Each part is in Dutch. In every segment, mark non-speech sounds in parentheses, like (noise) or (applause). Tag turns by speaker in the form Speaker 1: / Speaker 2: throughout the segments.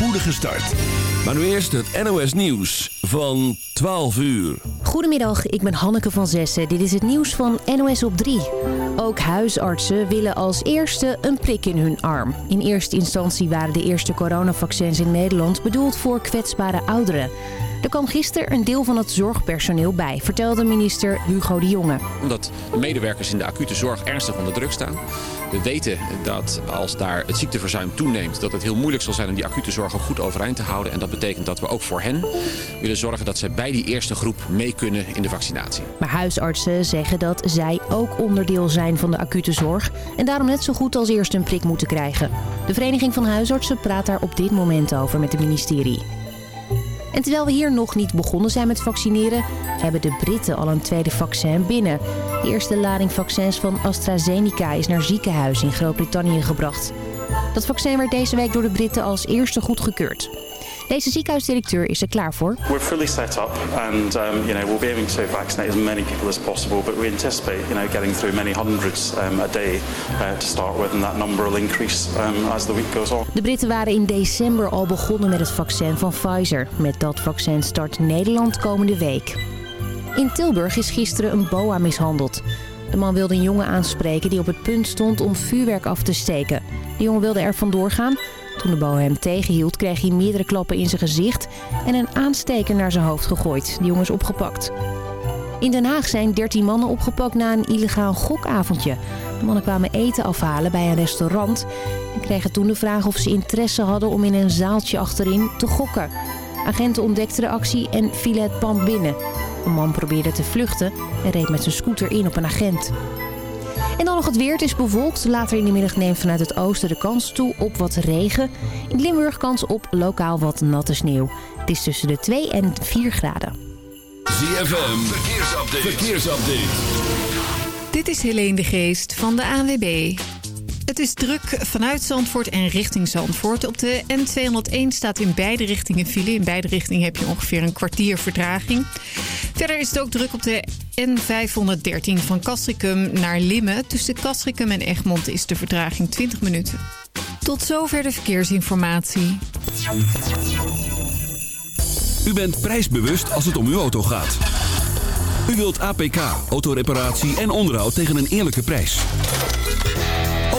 Speaker 1: spoedige start. Maar nu eerst het NOS Nieuws van 12 uur.
Speaker 2: Goedemiddag, ik ben Hanneke van Zessen. Dit is het nieuws van NOS op 3. Ook huisartsen willen als eerste een prik in hun arm. In eerste instantie waren de eerste coronavaccins in Nederland bedoeld voor kwetsbare ouderen. Er kwam gisteren een deel van het zorgpersoneel bij, vertelde minister Hugo de Jonge.
Speaker 3: Omdat medewerkers in de acute zorg ernstig onder druk staan. We weten dat als daar het ziekteverzuim toeneemt... dat het heel moeilijk zal zijn om die acute zorg ook goed overeind te houden. En dat betekent dat we ook voor hen willen zorgen... dat zij bij die eerste groep mee kunnen in de vaccinatie.
Speaker 2: Maar huisartsen zeggen dat zij ook onderdeel zijn van de acute zorg... en daarom net zo goed als eerste een prik moeten krijgen. De Vereniging van Huisartsen praat daar op dit moment over met het ministerie. En terwijl we hier nog niet begonnen zijn met vaccineren... hebben de Britten al een tweede vaccin binnen. De eerste lading vaccins van AstraZeneca is naar ziekenhuizen in Groot-Brittannië gebracht. Dat vaccin werd deze week door de Britten als eerste goedgekeurd. Deze ziekenhuisdirecteur is er klaar voor.
Speaker 4: We're fully set up and um, you know, we'll be aiming to vaccinate as many people as possible, but we anticipate you know, getting through many hundreds um, a day uh, to start with and that number will increase um, as the week goes on.
Speaker 2: De Britten waren in december al begonnen met het vaccin van Pfizer. Met dat vaccin start Nederland komende week. In Tilburg is gisteren een boa mishandeld. De man wilde een jongen aanspreken die op het punt stond om vuurwerk af te steken. De jongen wilde er vandoor gaan. Toen de boa hem tegenhield kreeg hij meerdere klappen in zijn gezicht... en een aansteker naar zijn hoofd gegooid. De jongen is opgepakt. In Den Haag zijn 13 mannen opgepakt na een illegaal gokavondje. De mannen kwamen eten afhalen bij een restaurant... en kregen toen de vraag of ze interesse hadden om in een zaaltje achterin te gokken. Agenten ontdekten de actie en vielen het pand binnen. Een man probeerde te vluchten en reed met zijn scooter in op een agent. En dan nog het weer. Het is bewolkt. Later in de middag neemt vanuit het oosten de kans toe op wat regen. In Limburg kans op lokaal wat natte sneeuw. Het is tussen de 2 en 4 graden.
Speaker 1: ZFM, verkeersupdate. verkeersupdate.
Speaker 5: Dit is Helene de Geest van de ANWB. Het is druk vanuit Zandvoort en richting Zandvoort. Op de N201 staat in beide richtingen file. In beide richtingen heb je ongeveer een kwartier vertraging. Verder is het ook druk op de N513 van Castricum naar Limmen. Tussen Castricum en Egmond is de vertraging 20 minuten. Tot zover de verkeersinformatie.
Speaker 1: U bent prijsbewust als het om uw auto gaat. U wilt APK, autoreparatie en onderhoud tegen een eerlijke prijs.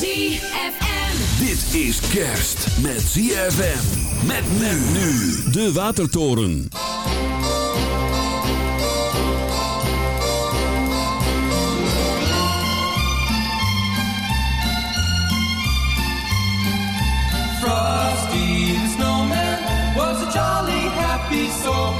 Speaker 6: ZFM.
Speaker 1: Dit is kerst met ZFM. Met men nu. De Watertoren.
Speaker 7: Frosty the snowman was a jolly happy soul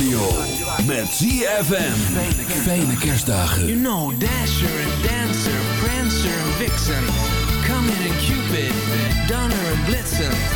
Speaker 1: radio. Met ZFM. Fijne kerstdagen.
Speaker 8: You know Dasher and Dancer, Prancer and Vixen. Come in and Cupid, Donner and Blitzen.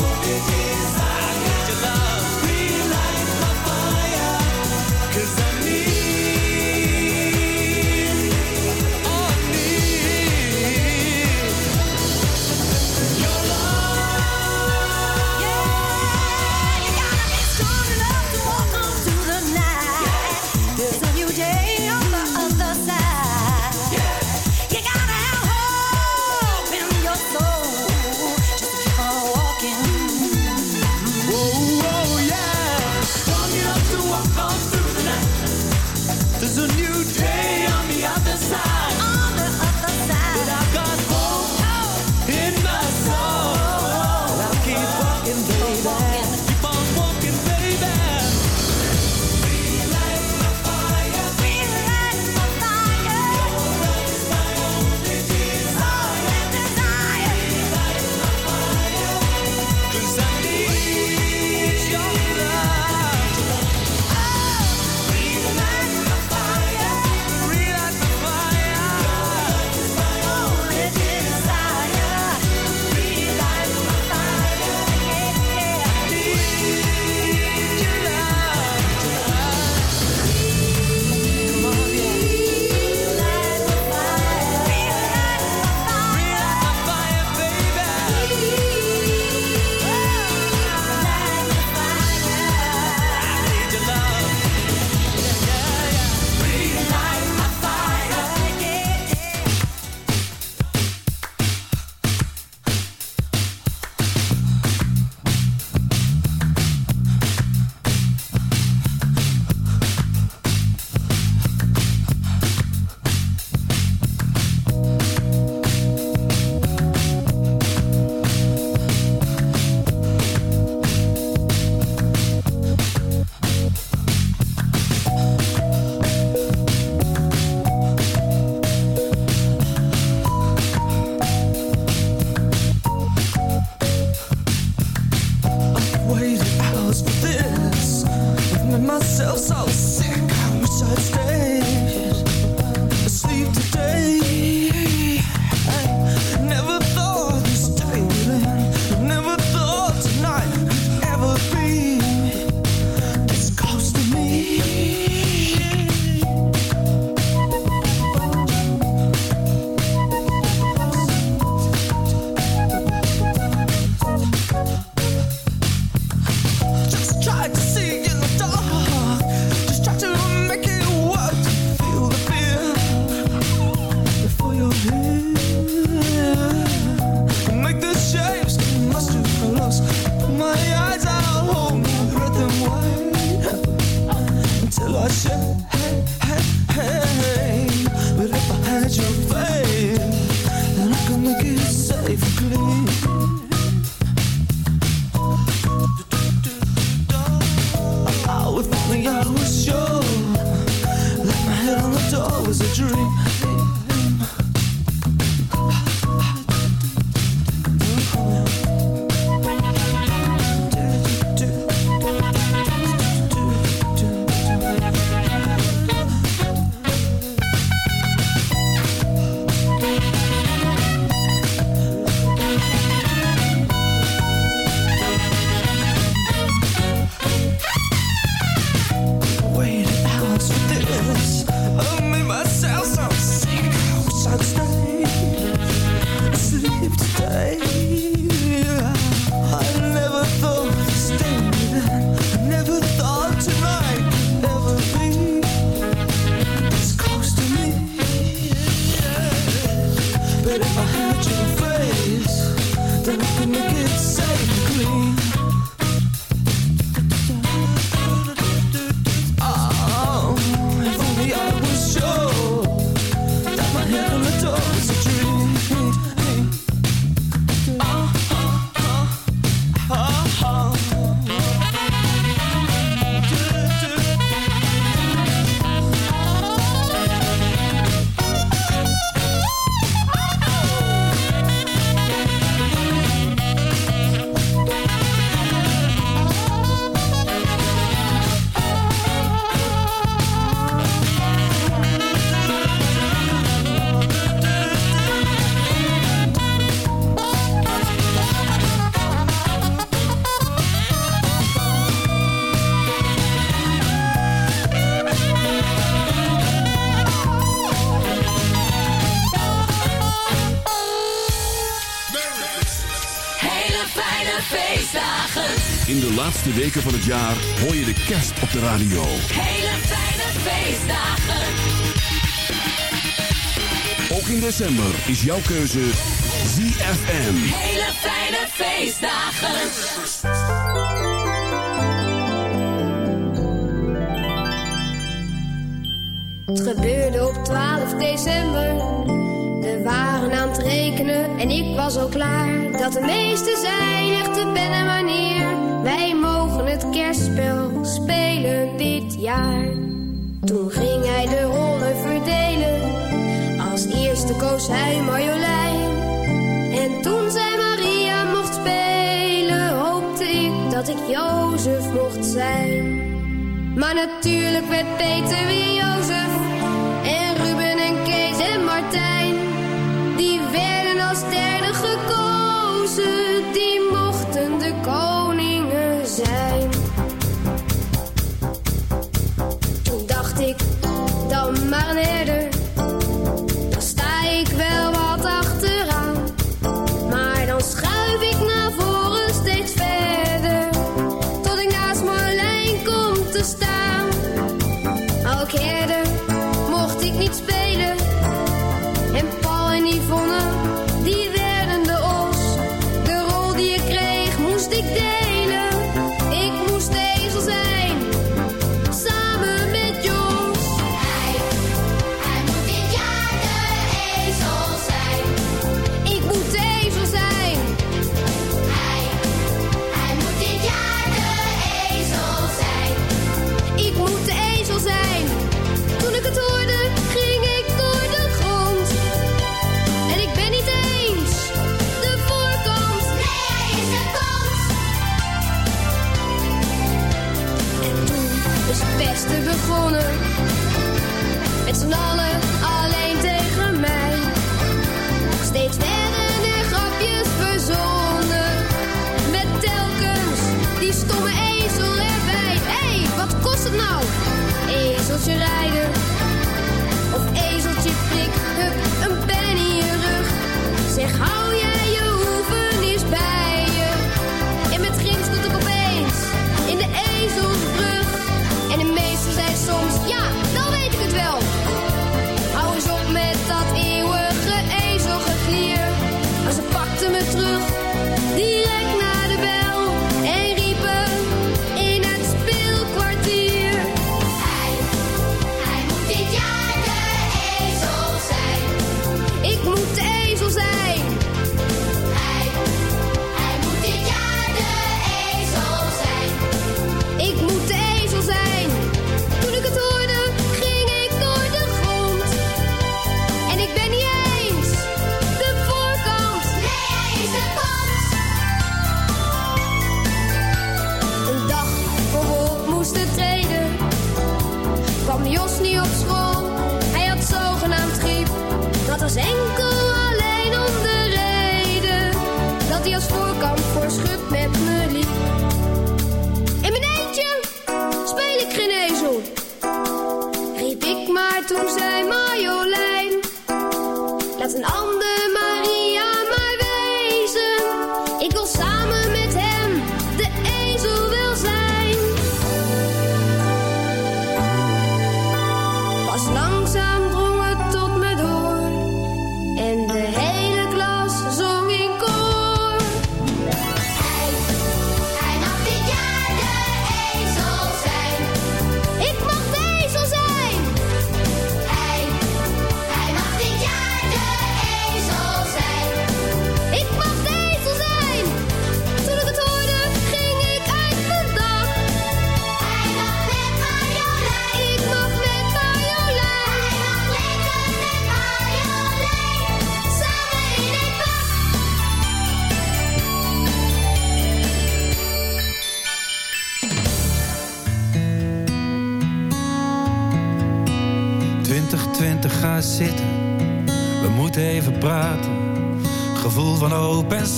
Speaker 8: Did you
Speaker 1: weken van het jaar hoor je de kerst op de radio.
Speaker 9: Hele fijne feestdagen.
Speaker 1: Ook in december is jouw keuze ZFM.
Speaker 9: Hele fijne feestdagen.
Speaker 10: Het gebeurde op 12 december. We waren aan het rekenen en ik was al klaar. Dat de meeste zijn te pen en manier. Wij mogen het kerstspel spelen dit jaar. Toen ging hij de rollen verdelen. Als eerste koos hij Marjolein. En toen zij Maria mocht spelen, hoopte ik dat ik Jozef mocht zijn. Maar natuurlijk werd Peter weer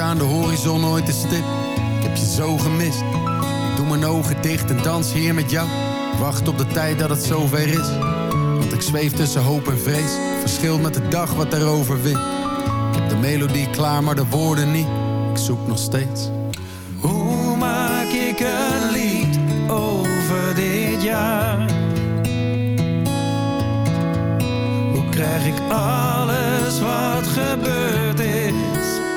Speaker 11: Aan de horizon ooit te stip? Ik heb je zo gemist. Ik doe mijn ogen dicht en dans hier met jou. Wacht op de tijd dat het zover is. Want ik zweef tussen hoop en vrees. Verschilt met de dag wat erover wint. Ik heb de melodie klaar, maar de woorden niet. Ik zoek nog steeds.
Speaker 12: Hoe maak ik een lied over dit jaar? Hoe krijg ik alles wat gebeurd is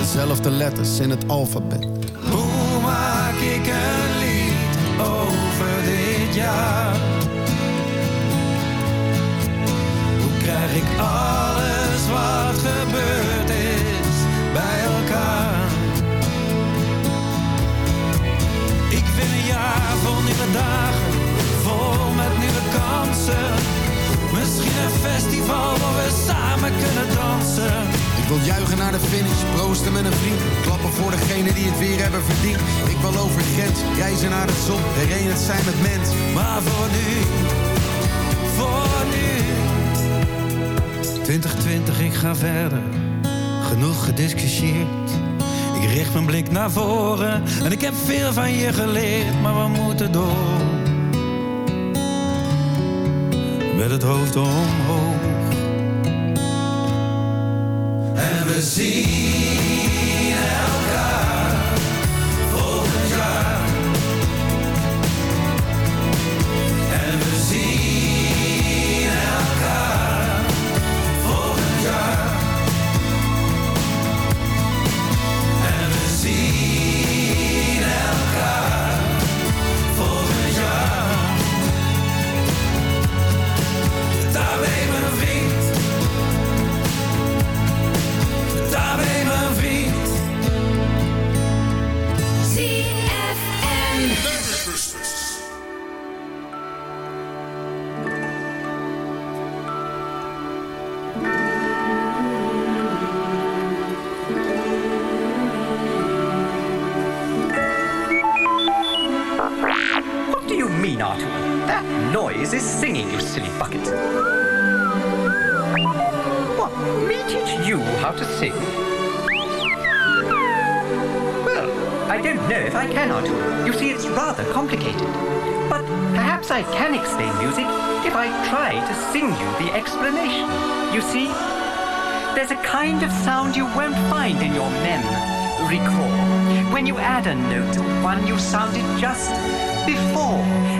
Speaker 11: Dezelfde letters in het alfabet.
Speaker 12: Hoe maak ik een lied over dit jaar? Hoe krijg ik alles wat gebeurd is bij elkaar? Ik wil een jaar vol nieuwe dagen, vol met nieuwe kansen. Misschien een festival waar we samen kunnen dansen.
Speaker 11: Ik wil juichen naar de finish, proosten met een vriend. Klappen voor degene die het weer hebben verdiend. Ik wil over grens, reizen naar de zon. Herenigd zijn met mensen.
Speaker 12: Maar voor nu, voor nu. 2020, ik ga verder. Genoeg gediscussieerd. Ik richt mijn blik naar voren. En ik heb veel van je geleerd, maar we moeten door. Met het hoofd omhoog. En we zien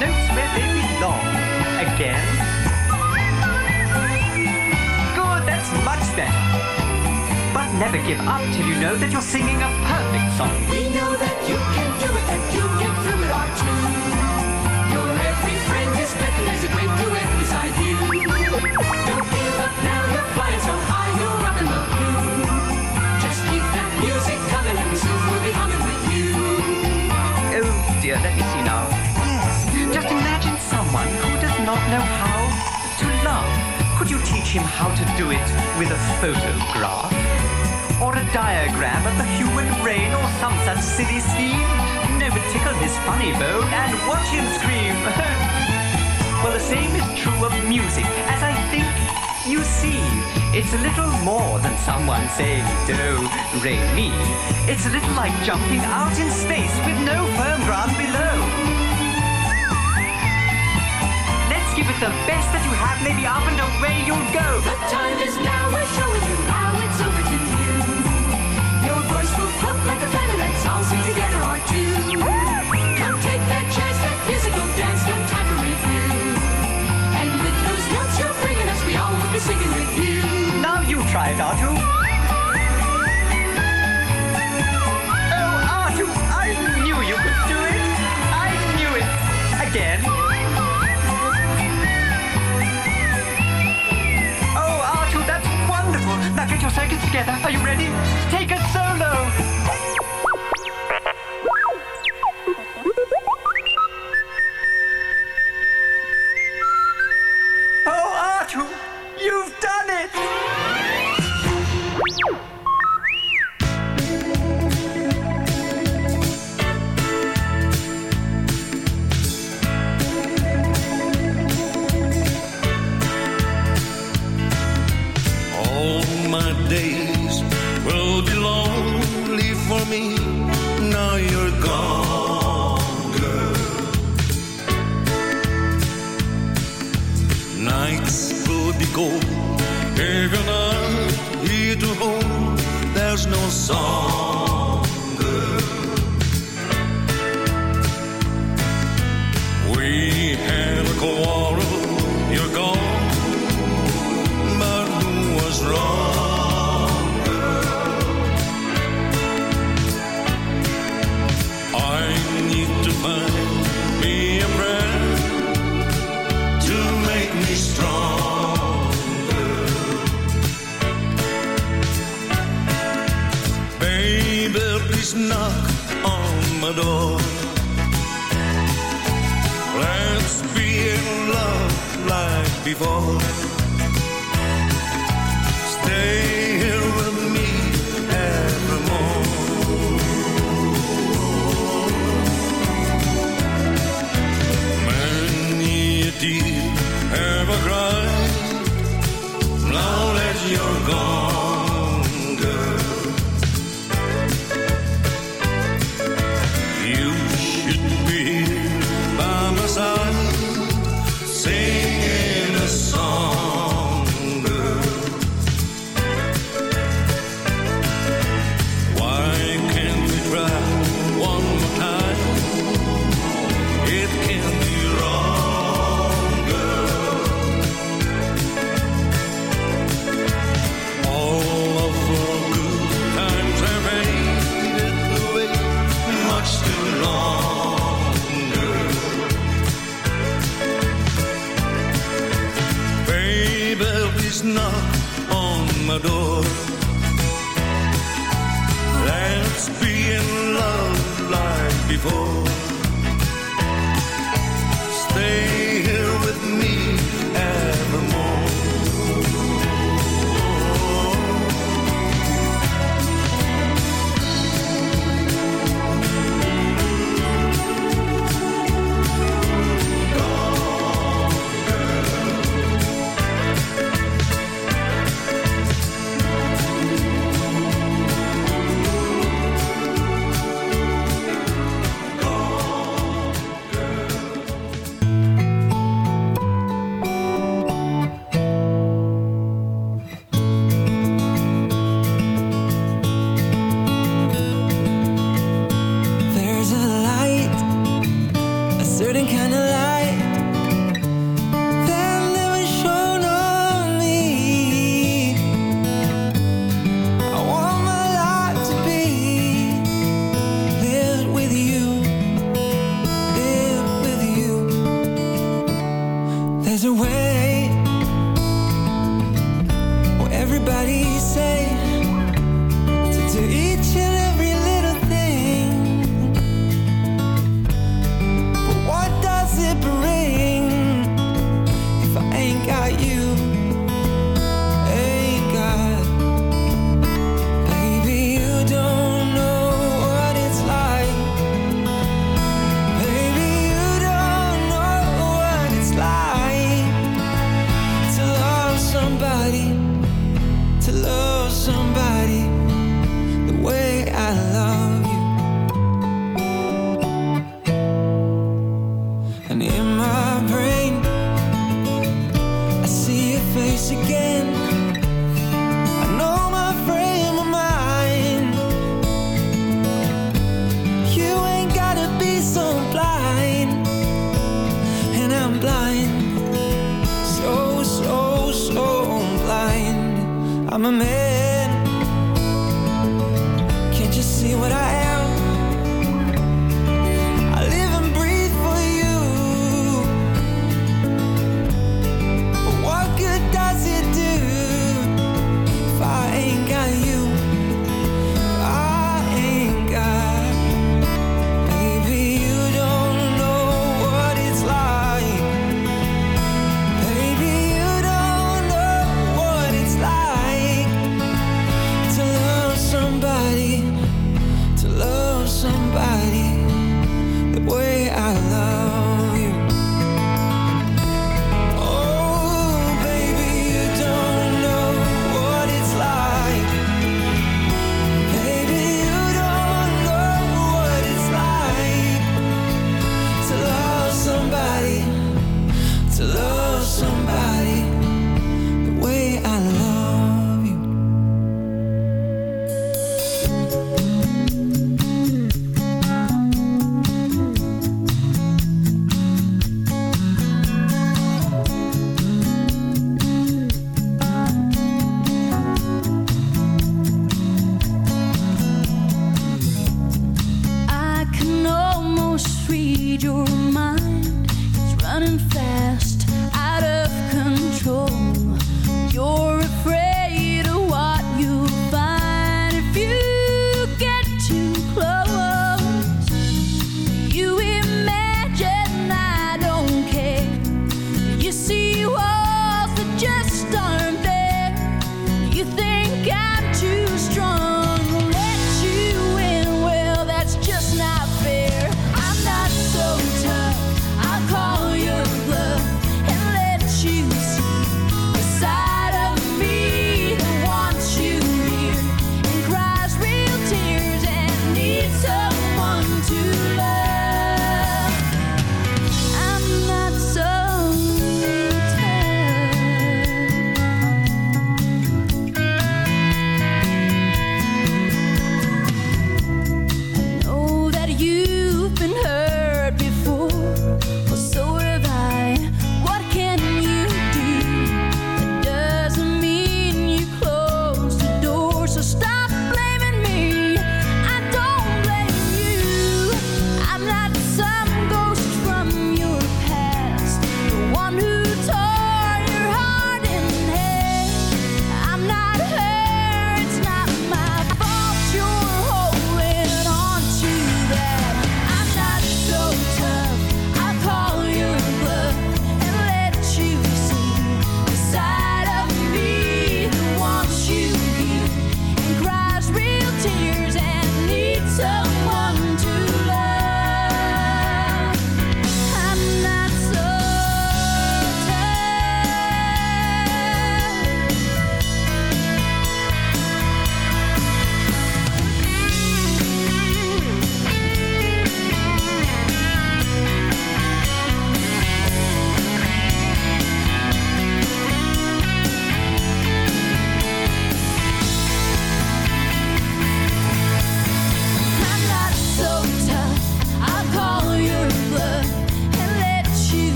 Speaker 13: Notes where they belong. Again. Good, that's much better. But never give up till you know that you're singing a perfect song.
Speaker 9: We know that you can do it and you get through it all too. Your every friend is better, there's a great duet beside you. Don't give up now, you're flying so high, you're up in the blue. Just keep that music coming and soon we'll be humming with you.
Speaker 13: Oh dear, let me see now. Know how to love. Could you teach him how to do it with a photograph? Or a diagram of the human brain or some such silly scheme? No, but tickle his funny bone and watch him scream. (laughs) well, the same is true of music, as I think you see. It's a little more than someone saying do, re, mi. It's a little like jumping out in space with no firm ground below. Let's the best that you have, maybe up and away you'll go.
Speaker 9: The time is now, we're showing you how it's over to you. Your voice will float like a feather, let's all sing together or two. Come take that chance, that physical dance, come time to review. And with those notes you're bringing us, we all will be singing with you.
Speaker 13: Now you try it, Artu. Oh, Artu, I knew you could do it. I knew it. Again. Together. Are you ready? Take a solo. Oh, Artu, you've done it.
Speaker 14: Before.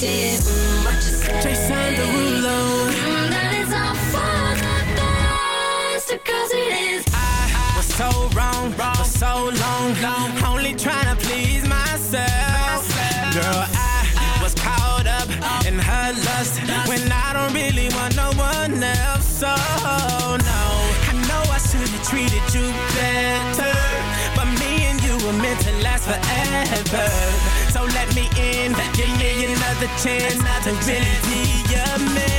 Speaker 6: did. What you said. It is.
Speaker 15: I was so wrong, wrong. for so long, long. Only trying to please myself. Girl, I, was caught up, in her lust when I don't really want no one else. So no, I know I should have treated you better, but me and you were meant to last forever. Give me another chance to really be your man.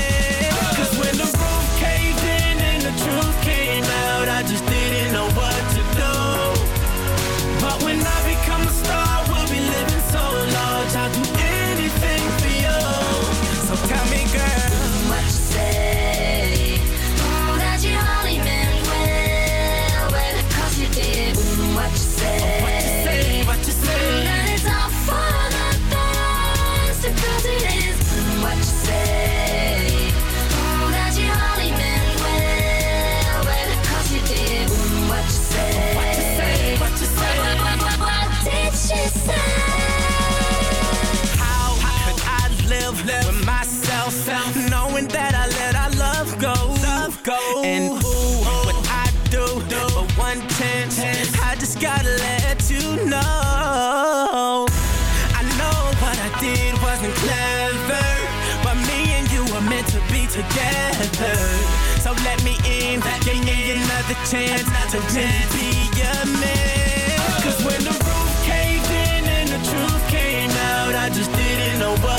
Speaker 15: again. Give me another chance to be a man. Cause when the roof caved in and the truth came out, I just didn't know what.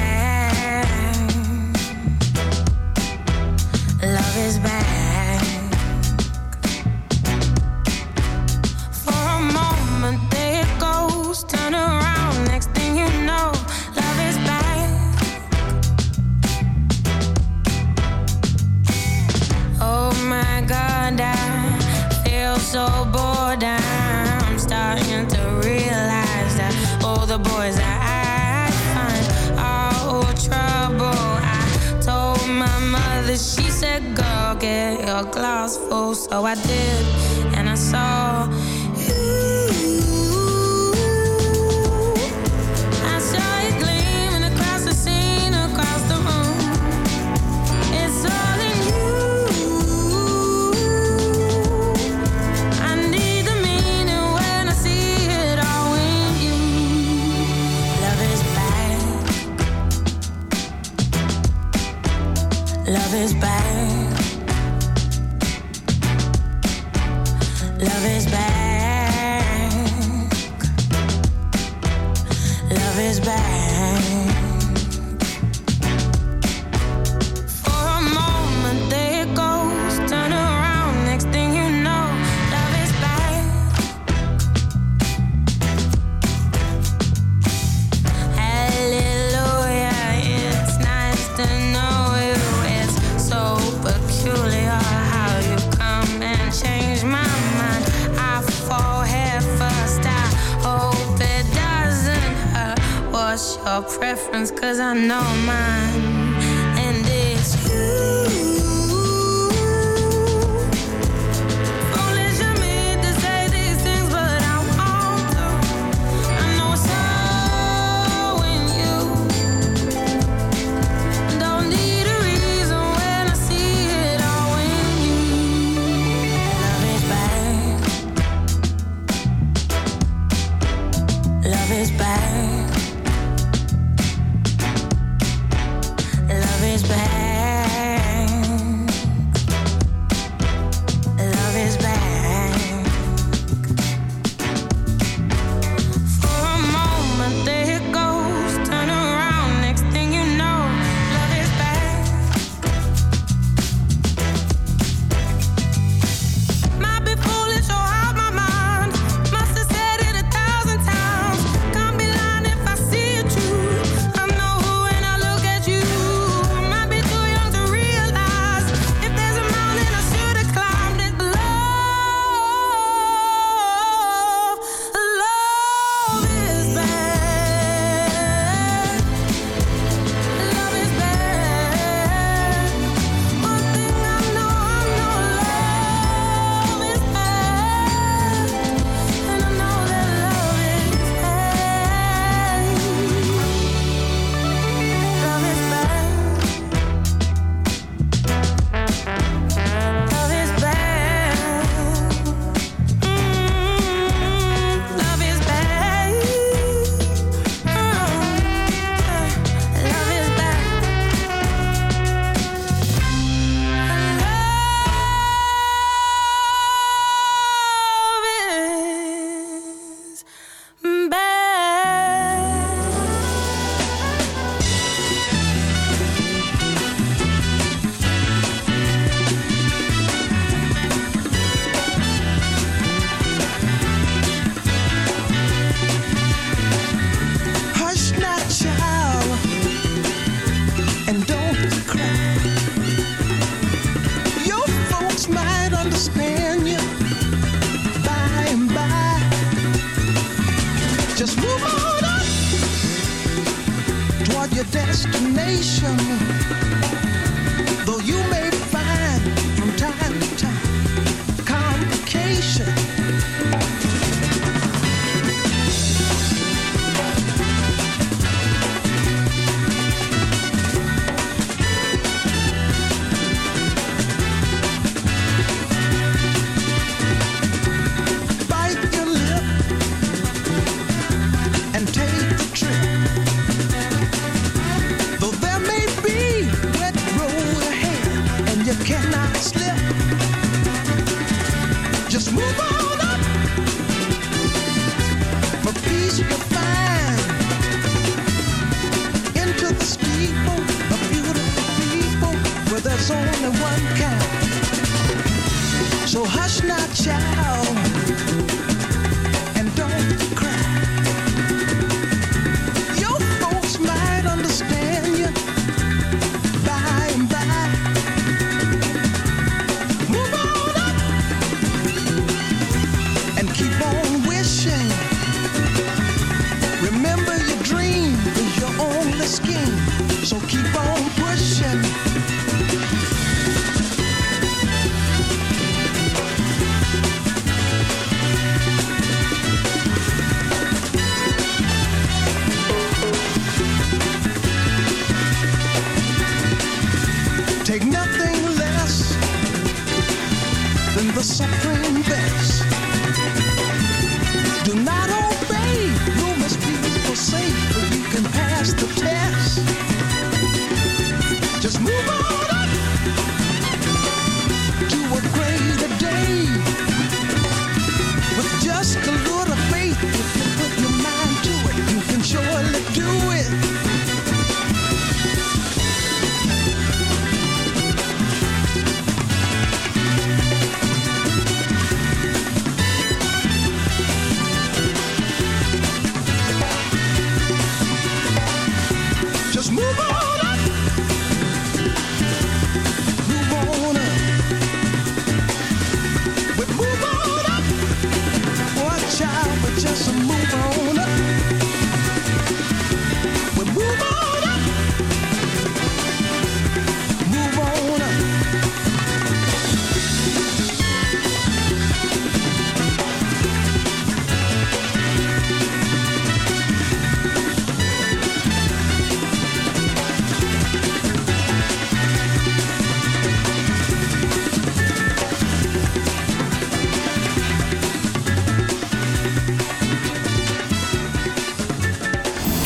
Speaker 16: Cause I know mine.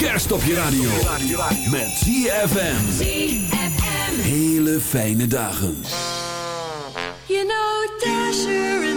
Speaker 1: kerst op je radio. Met ZFM. Hele fijne dagen.
Speaker 9: You know, Dasher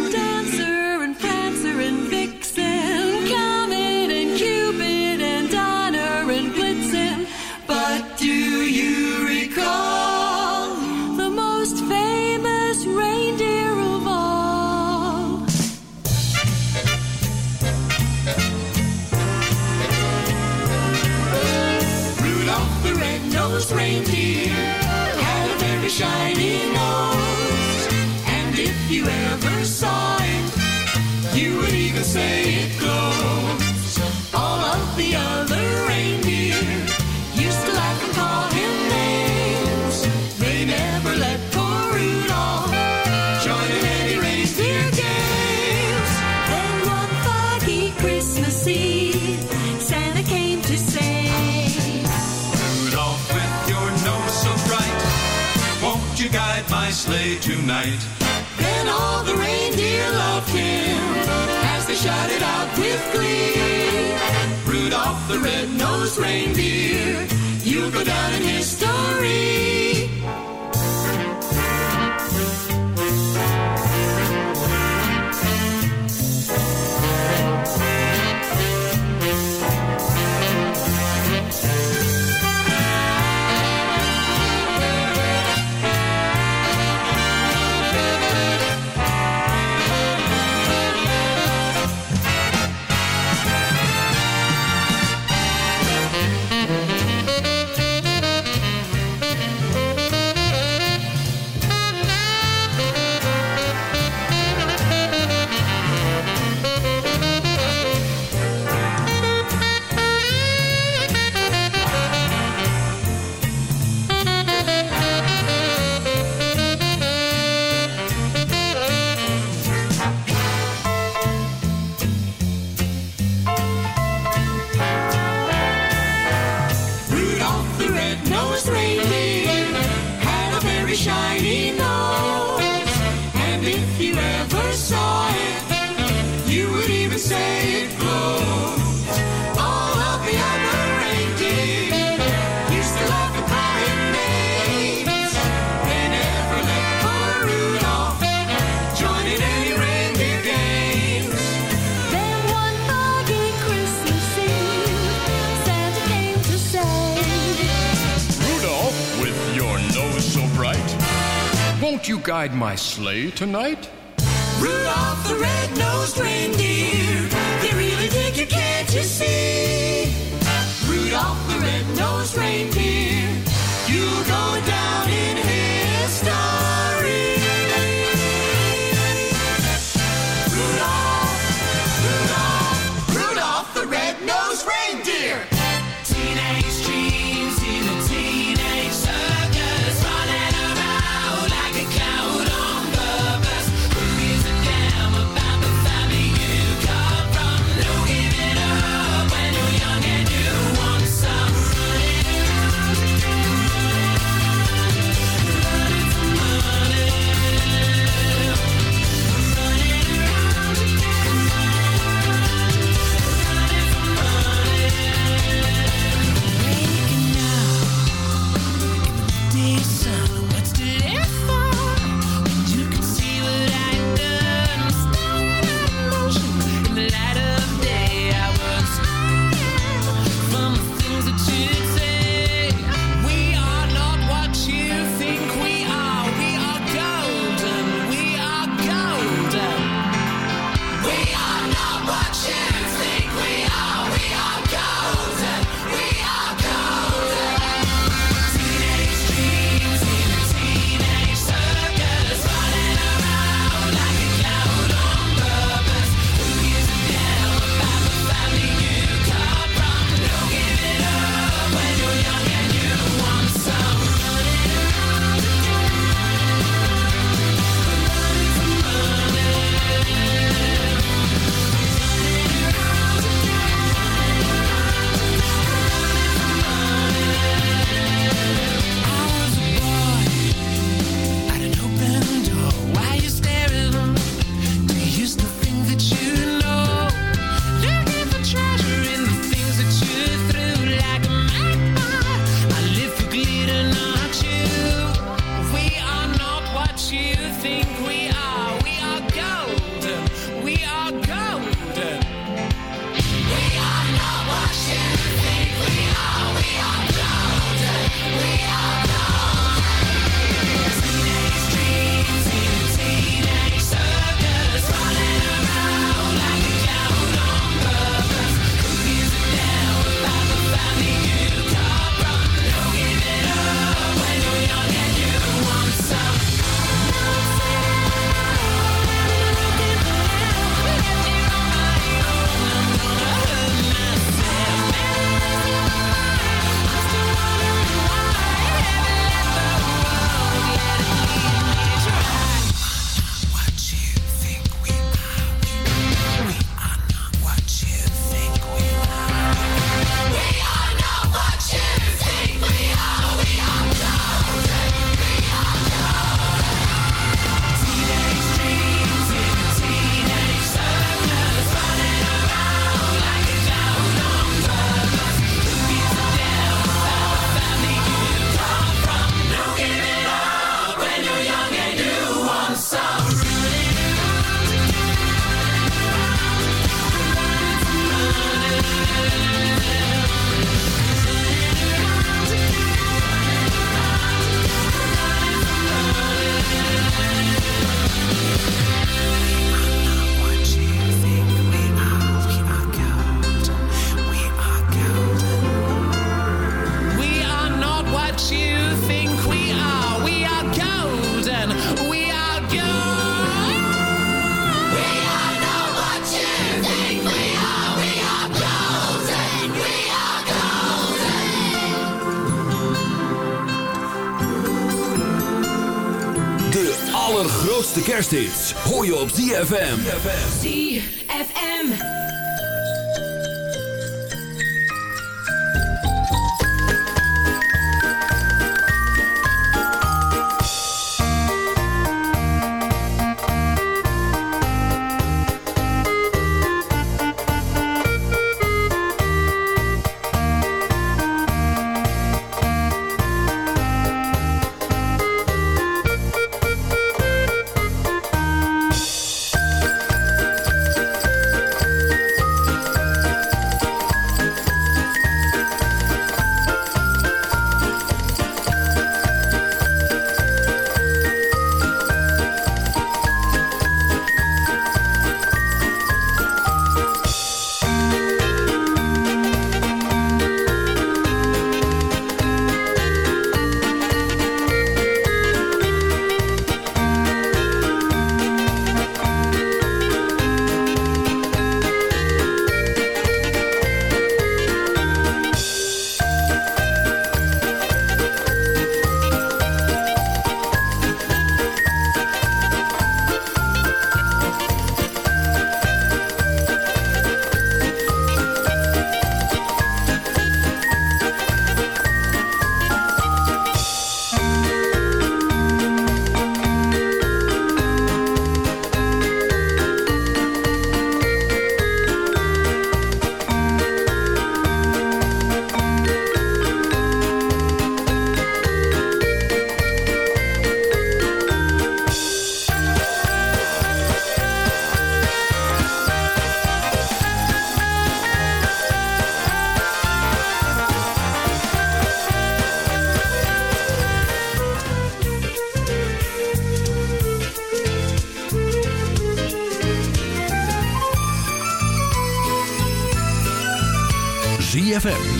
Speaker 14: my sleigh tonight?
Speaker 9: ZFM.